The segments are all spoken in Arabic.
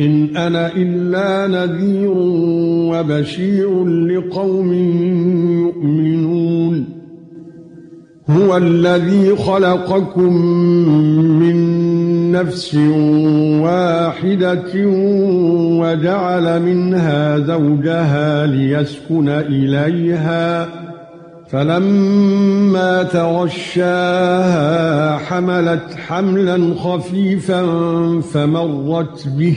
إِنْ أَنَا إِلَّا نَذِيرٌ وَبَشِيرٌ لِقَوْمٍ يُؤْمِنُونَ. هُوَ الَّذِي خَلَقَكُم مِّن نَّفْسٍ وَاحِدَةٍ وَجَعَلَ مِنْهَا زَوْجَهَا لِيَسْكُنَ إِلَيْهَا. فَلَمَّا تَغَشَّاهَا حَمَلَتْ حَمْلًا خَفِيفًا فَمَرَّتْ بِهِ.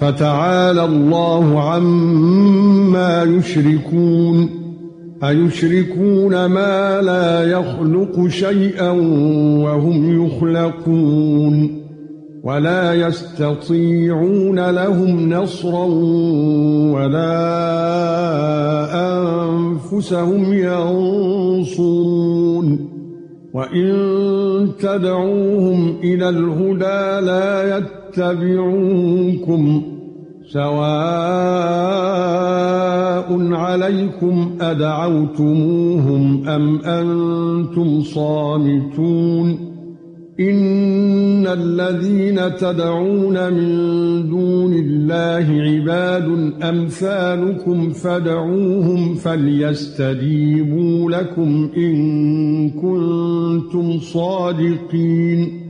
فَتَعَالَى اللَّهُ عَمَّا يُشْرِكُونَ. أَيُشْرِكُونَ مَا لَا يَخْلُقُ شَيْئًا وَهُمْ يُخْلَقُونَ. وَلَا يَسْتَطِيعُونَ لَهُمْ نَصْرًا وَلَا أَنفُسَهُمْ يَنصُرُونَ. وَإِن تَدْعُوهُمْ إِلَى الْهُدَى لَا يَتَّبِعُوكُمْ سَوَاءٌ عَلَيْكُمْ أَدْعَوْتُمُوهُمْ أَمْ أَنْتُمْ صَامِتُونَ إِنَّ الَّذِينَ تَدْعُونَ مِن دُونِ اللَّهِ عِبَادٌ أَمْثَالُكُمْ فَادْعُوهُمْ فَلْيَسْتَجِيبُوا لَكُمْ إِن كُنتُمْ صَادِقِينَ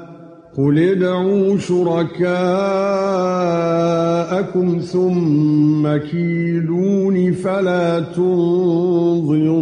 قُلِ ادْعُوا شُرَكَاءَكُمْ ثُمَّ كِيدُونِ فَلَا تُنظِرُونِ